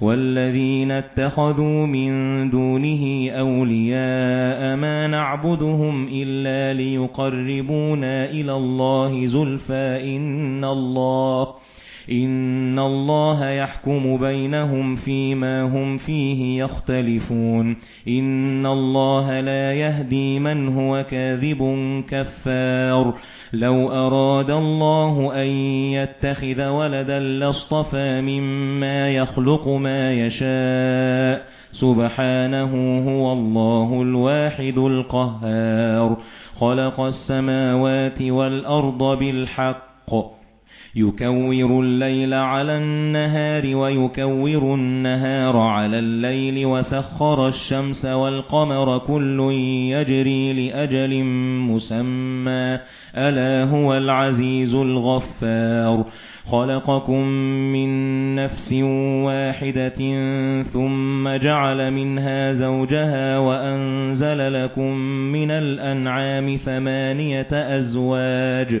وَالَّذِينَ اتَّخَذُوا مِن دُونِهِ أَوْلِيَاءَ مَا نَعْبُدُهُمْ إِلَّا لِيُقَرِّبُونَا إِلَى اللَّهِ زُلْفَىٰ إِنَّ اللَّهَ إِنَّ اللَّهَ يَحْكُمُ بَيْنَهُمْ فِيمَا هُمْ فِيهِ يَخْتَلِفُونَ إِنَّ اللَّهَ لَا يَهْدِي مَنْ هُوَ كَاذِبٌ كَفَّارٌ لَوْ أَرَادَ اللَّهُ أَن يَتَّخِذَ وَلَدًا لَّاصْطَفَىٰ مِمَّا يَخْلُقُ مَا يَشَاءُ سُبْحَانَهُ هُوَ اللَّهُ الْوَاحِدُ الْقَهَّارُ خَلَقَ السَّمَاوَاتِ وَالْأَرْضَ بِالْحَقِّ يُكَوِّرُ اللَّيْلَ عَلَى النَّهَارِ وَيُكَوِّرُ النَّهَارَ عَلَى اللَّيْلِ وَسَخَّرَ الشَّمْسَ وَالْقَمَرَ كُلٌّ يَجْرِي لِأَجَلٍ مُّسَمًّى. أَلَا هُوَ الْعَزِيزُ الْغَفَّارُ. خَلَقَكُم مِّن نَّفْسٍ وَاحِدَةٍ ثُمَّ جَعَلَ مِنْهَا زَوْجَهَا وَأَنزَلَ لَكُم مِّنَ الْأَنْعَامِ ثَمَانِيَةَ أَزْوَاجٍ.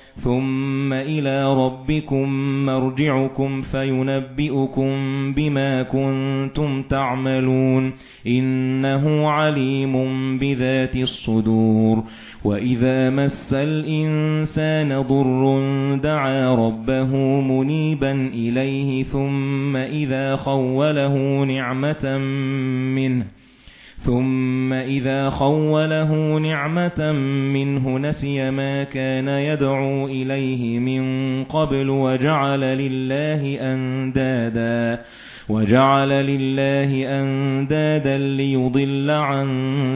ثُمَّ إِلَى رَبِّكُمْ مَرْجِعُكُمْ فَيُنَبِّئُكُم بِمَا كُنتُمْ تَعْمَلُونَ إِنَّهُ عَلِيمٌ بِذَاتِ الصُّدُورِ وَإِذَا مَسَّ الْإِنسَانَ ضُرٌّ دَعَا رَبَّهُ مُنِيبًا إِلَيْهِ ثُمَّ إِذَا خَوَّلَهُ نِعْمَةً مِنْهُ ثُمَّ إِذَا خَوَّلَهُ نِعْمَةً مِنْهُ نَسِيَ مَا كَانَ يَدْعُو إِلَيْهِ مِنْ قَبْلُ وَجَعَلَ لِلَّهِ أَنْدَادًا وَجَعَلَ لِلَّهِ أَنْدَادًا لِيُضِلَّ عَن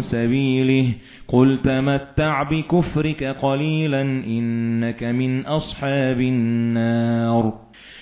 سَبِيلِهِ قُلْ تَمَتَّعْ بِكُفْرِكَ قَلِيلًا إِنَّكَ مِنْ أَصْحَابِ النَّارِ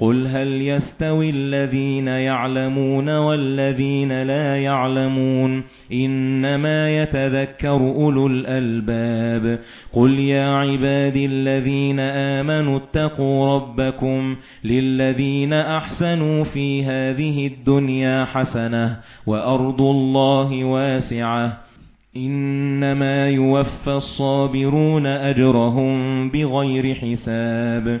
قُلْ هَلْ يَسْتَوِي الَّذِينَ يَعْلَمُونَ وَالَّذِينَ لَا يَعْلَمُونَ إِنَّمَا يَتَذَكَّرُ أُولُو الْأَلْبَابِ قُلْ يَا عِبَادِي الَّذِينَ آمَنُوا اتَّقُوا رَبَّكُمْ لِلَّذِينَ أَحْسَنُوا فِي هَذِهِ الدُّنْيَا حَسَنَةٌ وَأَرْضُ اللَّهِ وَاسِعَةٌ إِنَّمَا يُوَفَّى الصَّابِرُونَ أَجْرَهُم بِغَيْرِ حِسَابٍ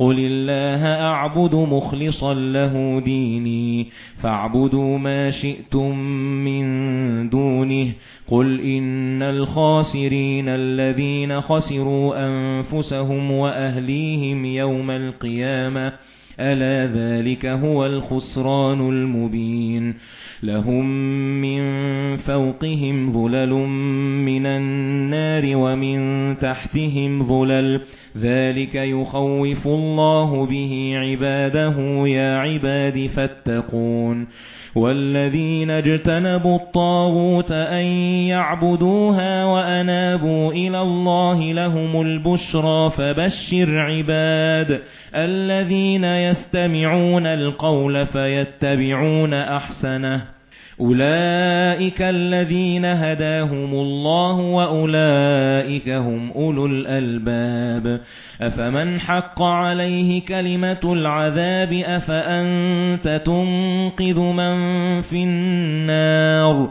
قُلِ اللَّهَ أَعْبُدُ مُخْلِصًا لَّهُ دِينِي فَاعْبُدُوا مَا شِئْتُم مِّن دُونِهِ قُلْ إِنَّ الْخَاسِرِينَ الَّذِينَ خَسِرُوا أَنفُسَهُمْ وَأَهْلِيهِمْ يَوْمَ الْقِيَامَةِ أَلَا ذَلِكَ هُوَ الْخُسْرَانُ الْمُبِينُ لَهُم مِّن فَوْقِهِمْ ظُلَلٌ مِّنَ النَّارِ وَمِن تَحْتِهِمْ ظُلَلٌ. ذَلِكَ يُخَوِّفُ اللَّهُ بِهِ عِبَادَهُ. يَا عِبَادِ فَاتَّقُونِ. وَالَّذِينَ اجْتَنَبُوا الطَّاغُوتَ أَن يَعْبُدُوهَا وَأَنَابُوا إِلَى اللَّهِ لَهُمُ الْبُشْرَى فَبَشِّرْ عِبَادِ. الَّذِينَ يَسْتَمِعُونَ الْقَوْلَ فَيَتَّبِعُونَ أَحْسَنَهُ. أُولَئِكَ الَّذِينَ هَدَاهُمُ اللَّهُ وَأُولَئِكَ هُمْ أُولُو الْأَلْبَابِ. أَفَمَنْ حَقَّ عَلَيْهِ كَلِمَةُ الْعَذَابِ أَفَأَنْتَ تُنقِذُ مَنْ فِي النَّارِ؟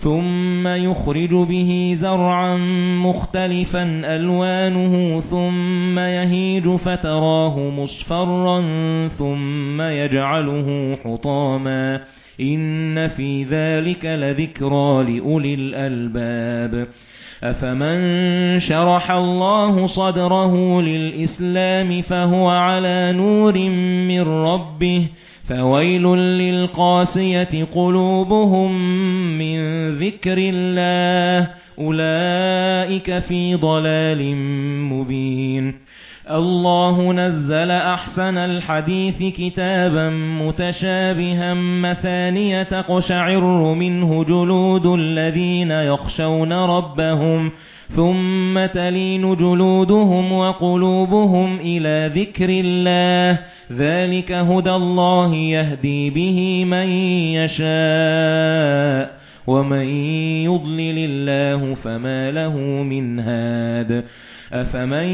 ثُمَّ يُخْرِجُ بِهِ زَرْعًا مُخْتَلِفًا أَلْوَانُهُ ثُمَّ يَهِيجُ فَتَرَاهُ مُصْفَرًّا ثُمَّ يَجْعَلُهُ حُطَامًا إِنَّ فِي ذَلِكَ لَذِكْرَى لِأُولِي الْأَلْبَابِ أَفَمَن شَرَحَ اللَّهُ صَدْرَهُ لِلْإِسْلَامِ فَهُوَ عَلَى نُورٍ مِّن رَّبِّهِ فَوَيْلٌ لِّلْقَاسِيَةِ قُلُوبُهُم مِّن ذِكْرِ اللَّهِ أُولَئِكَ فِي ضَلَالٍ مُّبِينٍ الله نزل أحسن الحديث كتابا متشابها مثانية تقشعر منه جلود الذين يخشون ربهم ثم تلين جلودهم وقلوبهم إلى ذكر الله ذَلِكَ هُدَى اللَّهِ يَهْدِي بِهِ مَن يَشَاءُ وَمَن يُضْلِلِ اللَّهُ فَمَا لَهُ مِنْ هَادٍ أَفَمَن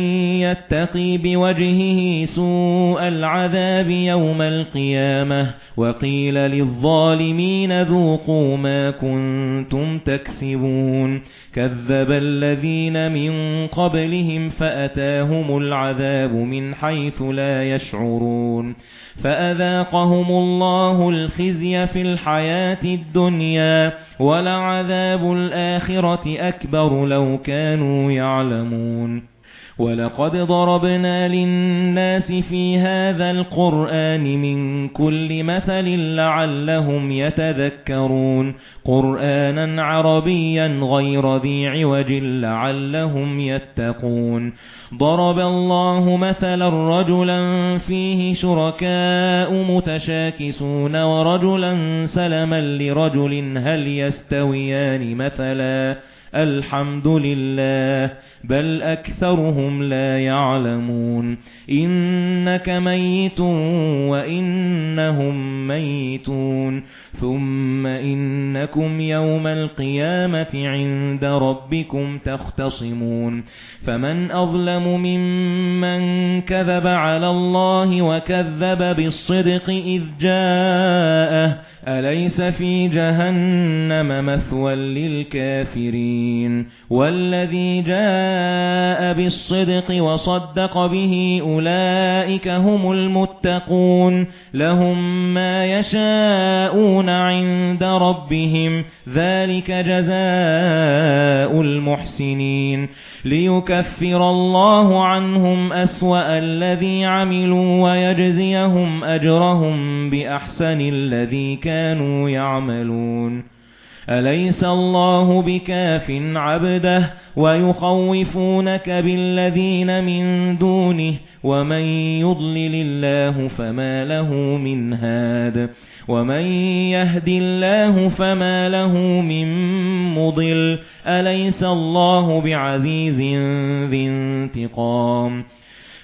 يَتَّقِي بِوَجْهِهِ سُوءَ الْعَذَابِ يَوْمَ الْقِيَامَةِ وَقِيلَ لِلظَّالِمِينَ ذُوقُوا مَا كُنتُمْ تَكْسِبُونَ كَذَّبَ الَّذِينَ مِن قَبْلِهِمْ فَأَتَاهُمُ الْعَذَابُ مِنْ حَيْثُ لَا يَشْعُرُونَ فَأَذَاقَهُمُ اللَّهُ الْخِزْيَ فِي الْحَيَاةِ الدُّنْيَا وَلَعَذَابُ الْآخِرَةِ أَكْبَرُ لَوْ كَانُوا يَعْلَمُونَ وَلَقَدْ ضَرَبْنَا لِلنَّاسِ فِي هَذَا الْقُرْآنِ مِنْ كُلِّ مَثَلٍ لَعَلَّهُمْ يَتَذَكَّرُونَ قُرْآنًا عَرَبِيًّا غَيْرَ ذِي عِوَجٍ لَعَلَّهُمْ يَتَّقُونَ ضَرَبَ اللَّهُ مَثَلًا رَجُلًا فِيهِ شُرَكَاءُ مُتَشَاكِسُونَ وَرَجُلًا سَلَمًا لِرَجُلٍ هَلْ يَسْتَوِيَانِ مَثَلًا الْحَمْدُ لِلَّهِ بَلْ أَكْثَرُهُمْ لَا يَعْلَمُونَ إِنَّكَ مَيِّتٌ وَإِنَّهُمْ مَيِّتُونَ ثُمَّ إِنَّكُمْ يَوْمَ الْقِيَامَةِ عِندَ رَبِّكُمْ تَخْتَصِمُونَ فَمَنْ أَظْلَمُ مِمَّنْ كَذَبَ عَلَى اللَّهِ وَكَذَّبَ بِالصِّدْقِ إِذْ جَاءَهُ أَلَيْسَ فِي جَهَنَّمَ مَثْوًى لِلْكَافِرِينَ وَالَّذِي جَاءَ بِالصِّدْقِ وَصَدَّقَ بِهِ أُولَئِكَ هُمُ الْمُتَّقُونَ لَهُم مَّا يَشَاءُونَ عِندَ رَبِّهِمْ ذَلِكَ جَزَاءُ الْمُحْسِنِينَ لِيُكَفِّرَ اللَّهُ عَنْهُمْ أَسْوَأَ الَّذِي عَمِلُوا وَيَجْزِيَهُمْ أَجْرَهُم بِأَحْسَنِ الَّذِي كَانُوا يَعْمَلُونَ. أَلَيْسَ اللَّهُ بِكَافٍ عَبْدَهُ وَيُخَوِّفُونَكَ بِالَّذِينَ مِن دُونِهِ وَمَن يُضْلِلِ اللَّهُ فَمَا لَهُ مِنْ هَادٍ وَمَن يَهْدِ اللَّهُ فَمَا لَهُ مِن مُّضِلٍّ أَلَيْسَ اللَّهُ بِعَزِيزٍ ذِي انتِقَامٍ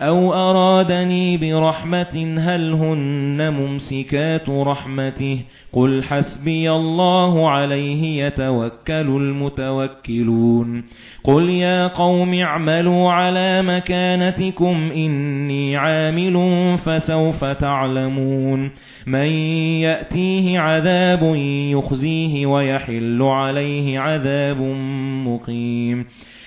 أَوْ أَرَادَنِي بِرَحْمَةٍ هَلْ هُنَّ مُمْسِكَاتُ رَحْمَتِهِ قُلْ حَسْبِيَ اللَّهُ عَلَيْهِ يَتَوَكَّلُ الْمُتَوَكِّلُونَ قُلْ يَا قَوْمِ اعْمَلُوا عَلَى مَكَانَتِكُمْ إِنِّي عَامِلٌ فَسَوْفَ تَعْلَمُونَ مَن يَأْتِيهِ عَذَابٌ يُخْزِيهِ وَيَحِلُّ عَلَيْهِ عَذَابٌ مُقِيمٌ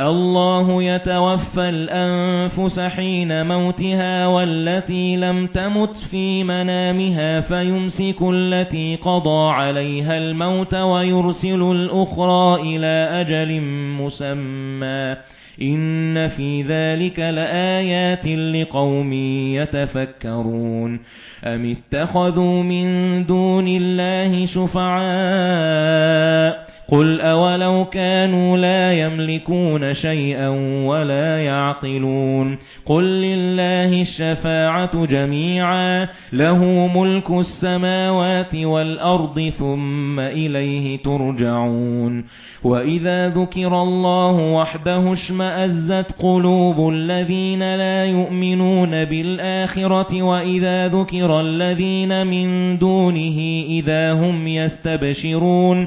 الله يتوفى الأنفس حين موتها والتي لم تمت في منامها فيمسك التي قضى عليها الموت ويرسل الأخرى إلى أجل مسمى. إِنَّ فِي ذَلِكَ لَآيَاتٍ لِقَوْمٍ يَتَفَكَّرُونَ. أَمِ اتَّخَذُوا مِن دُونِ اللَّهِ شُفَعَاءَ؟ قُلْ أَوَلَوْ كَانُوا لَا يَمْلِكُونَ شَيْئًا وَلَا يَعْقِلُونَ قُل لِّلَّهِ الشَّفَاعَةُ جَمِيعًا لَّهُ مُلْكُ السَّمَاوَاتِ وَالْأَرْضِ ثُمَّ إِلَيْهِ تُرْجَعُونَ وَإِذَا ذُكِرَ اللَّهُ وَحْدَهُ اشْمَأَزَّتْ قُلُوبُ الَّذِينَ لَا يُؤْمِنُونَ بِالْآخِرَةِ وَإِذَا ذُكِرَ الَّذِينَ مِن دُونِهِ إِذَا هُمْ يَسْتَبْشِرُونَ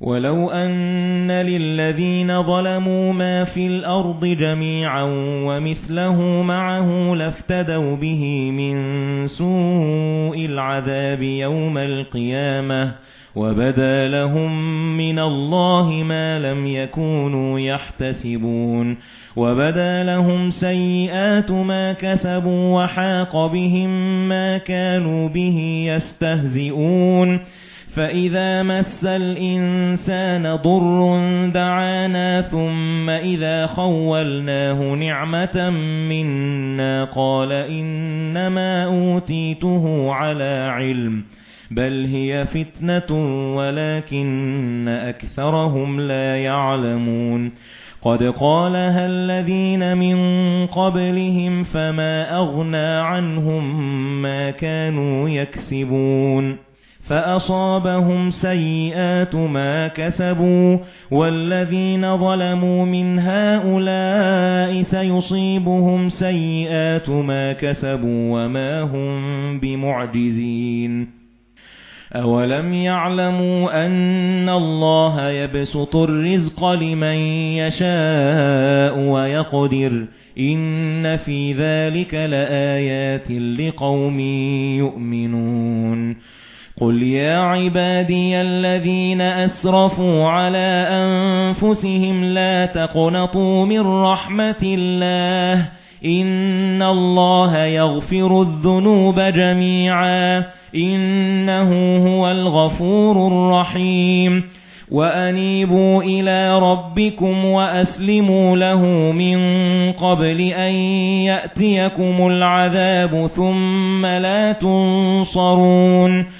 وَلَوْ أَنَّ لِلَّذِينَ ظَلَمُوا مَا فِي الْأَرْضِ جَمِيعًا وَمِثْلَهُ مَعَهُ لَافْتَدَوْا بِهِ مِنْ سُوءِ الْعَذَابِ يَوْمَ الْقِيَامَةِ وَبَدَا لَهُم مِّنَ اللَّهِ مَا لَمْ يَكُونُوا يَحْتَسِبُونَ وَبَدَا لَهُمْ سَيِّئَاتُ مَا كَسَبُوا وَحَاقَ بِهِم مَّا كَانُوا بِهِ يَسْتَهْزِئُونَ فَإِذَا مَسَّ الْإِنسَانَ ضُرٌّ دَعَانَا ثُمَّ إِذَا خَوَّلْنَاهُ نِعْمَةً مِنَّا قَالَ إِنَّمَا أُوتِيتُهُ عَلَى عِلْمٍ بَلْ هِيَ فِتْنَةٌ وَلَكِنَّ أَكْثَرَهُمْ لَا يَعْلَمُونَ قَدْ قَالَهَا الَّذِينَ مِن قَبْلِهِمْ فَمَا أَغْنَى عَنْهُم مَّا كَانُوا يَكْسِبُونَ فَأَصَابَهُمْ سَيِّئَاتُ مَا كَسَبُوا وَالَّذِينَ ظَلَمُوا مِنْ هَؤُلَاءِ سَيُصِيبُهُمْ سَيِّئَاتُ مَا كَسَبُوا وَمَا هُمْ بِمُعْجِزِينَ. أَوَلَمْ يَعْلَمُوا أَنَّ اللَّهَ يَبْسُطُ الرِّزْقَ لِمَن يَشَاءُ وَيَقْدِرُ إِنَّ فِي ذَلِكَ لَآيَاتٍ لِقَوْمٍ يُؤْمِنُونَ. قُلْ يَا عِبَادِيَ الَّذِينَ أَسْرَفُوا عَلَى أَنفُسِهِمْ لَا تَقْنَطُوا مِن رَّحْمَةِ اللَّهِ إِنَّ اللَّهَ يَغْفِرُ الذُّنُوبَ جَمِيعًا إِنَّهُ هُوَ الْغَفُورُ الرَّحِيمُ وَأَنِيبُوا إِلَى رَبِّكُمْ وَأَسْلِمُوا لَهُ مِن قَبْلِ أَن يَأْتِيَكُمُ الْعَذَابُ ثُمَّ لَا تُنصَرُونَ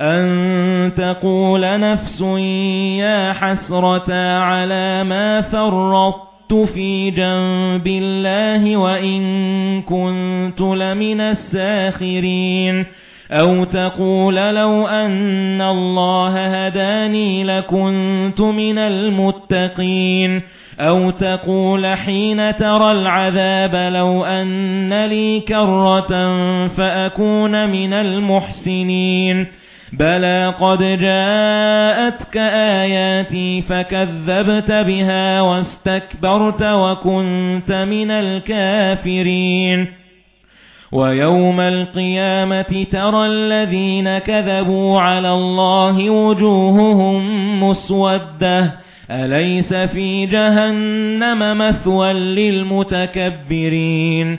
أَن تَقُولَ نَفْسٌ يَا حَسْرَتَا عَلَى مَا فَرَّطتُ فِي جَنبِ اللَّهِ وَإِن كُنتُ لَمِنَ السَّاخِرِينَ أَوْ تَقُولَ لَوْ أَنَّ اللَّهَ هَدَانِي لَكُنتُ مِنَ الْمُتَّقِينَ أَوْ تَقُولَ حِينَ تَرَى الْعَذَابَ لَوْ أَنَّ لِي كَرَّةً فَأَكُونَ مِنَ الْمُحْسِنِينَ بَلَى قَدْ جَاءَتْكَ آيَاتِي فَكَذَّبْتَ بِهَا وَاسْتَكْبَرْتَ وَكُنْتَ مِنَ الْكَافِرِينَ وَيَوْمَ الْقِيَامَةِ تَرَى الَّذِينَ كَذَبُوا عَلَى اللَّهِ وُجُوهُهُم مُّسْوَدَّةٌ أَلَيْسَ فِي جَهَنَّمَ مَثْوًى لِّلْمُتَكَبِّرِينَ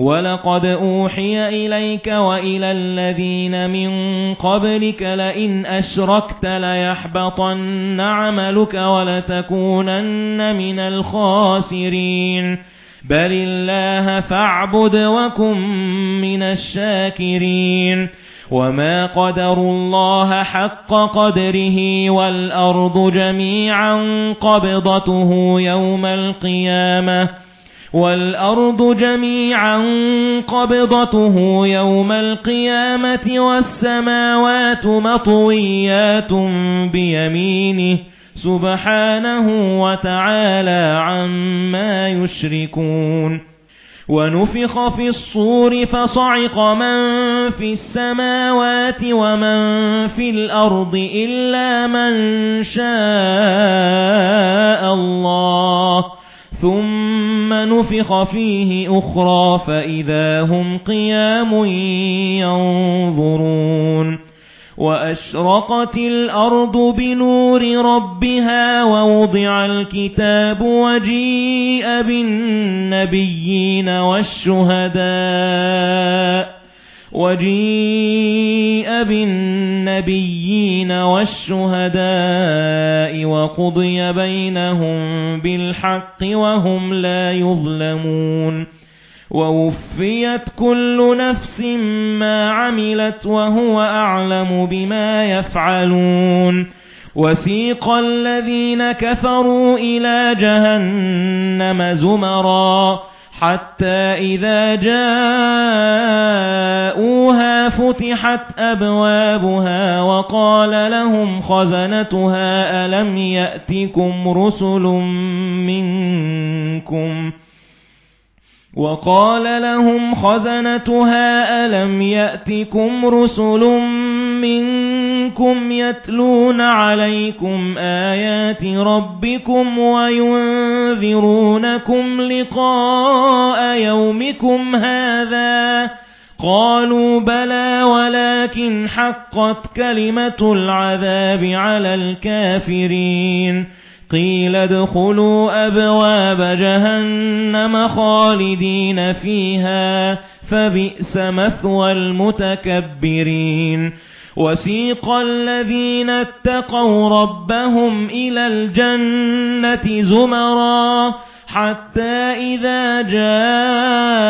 وَلَقَدْ أُوحِيَ إِلَيْكَ وَإِلَى الَّذِينَ مِن قَبْلِكَ لَئِنْ أَشْرَكْتَ لَيَحْبَطَنَّ عَمَلُكَ وَلَتَكُونَنَّ مِنَ الْخَاسِرِينَ بَلِ اللَّهَ فَاعْبُدْ وَكُن مِّنَ الشَّاكِرِينَ وَمَا قَدَرُوا اللَّهَ حَقَّ قَدْرِهِ وَالْأَرْضُ جَمِيعًا قَبْضَتُهُ يَوْمَ الْقِيَامَةِ وَالْأَرْضُ جَمِيعًا قَبْضَتُهُ يَوْمَ الْقِيَامَةِ وَالسَّمَاوَاتُ مَطْوِيَّاتٌ بِيَمِينِهِ سُبْحَانَهُ وَتَعَالَى عَمَّا يُشْرِكُونَ وَنُفِخَ فِي الصُّورِ فَصَعِقَ مَن فِي السَّمَاوَاتِ وَمَن فِي الْأَرْضِ إِلَّا مَن شَاءَ اللَّهُ ثُمَّ نُفِخَ فِيهِ أُخْرَى فَإِذَا هُمْ قِيَامٌ يَنظُرُونَ وَأَشْرَقَتِ الْأَرْضُ بِنُورِ رَبِّهَا وَوُضِعَ الْكِتَابُ وَجِيءَ بِالنَّبِيِّينَ وَالشُّهَدَاءِ وَجِيءَ بِالنَّبِيِّينَ وَالشُّهَدَاءِ وَقُضِيَ بَيْنَهُم بِالْحَقِّ وَهُمْ لَا يُظْلَمُونَ وَوُفِّيَتْ كُلُّ نَفْسٍ مَا عَمِلَتْ وَهُوَ أَعْلَمُ بِمَا يَفْعَلُونَ وَسِيقَ الَّذِينَ كَفَرُوا إِلَى جَهَنَّمَ زُمَرًا حَتَّى إِذَا جَاءُوهَا فُتِحَتْ أَبْوَابُهَا وَقَالَ لَهُمْ خَزَنَتُهَا أَلَمْ يَأْتِكُمْ رُسُلٌ مِنْكُمْ؟ وَقَالَ لَهُمْ خَزَنَتُهَا أَلَمْ يَأْتِكُمْ رُسُلٌ مِنْكُمْ؟ يَتْلُونَ عَلَيْكُمْ آيَاتِ رَبِّكُمْ وَيُنذِرُونَكُمْ لِقَاءَ يَوْمِكُمْ هَذَا قَالُوا بَلَى وَلَكِنْ حَقَّتْ كَلِمَةُ الْعَذَابِ عَلَى الْكَافِرِينَ قِيلَ ادْخُلُوا أَبْوَابَ جَهَنَّمَ خَالِدِينَ فِيهَا فَبِئْسَ مَثْوَى الْمُتَكَبِّرِينَ وَسِيقَ الَّذِينَ اتَّقَوْا رَبَّهُمْ إِلَى الْجَنَّةِ زُمَرًا حَتَّى إِذَا جَاءُوهَا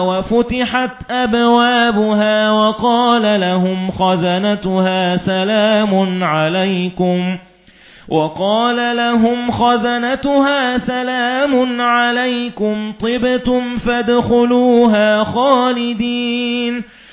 وَفُتِحَتْ أَبْوَابُهَا وَقَالَ لَهُمْ خَزَنَتُهَا سَلَامٌ عَلَيْكُمْ وَقَالَ لَهُمْ خَزَنَتُهَا سَلَامٌ عَلَيْكُمْ طِبْتُمْ فَادْخُلُوهَا خَالِدِينَ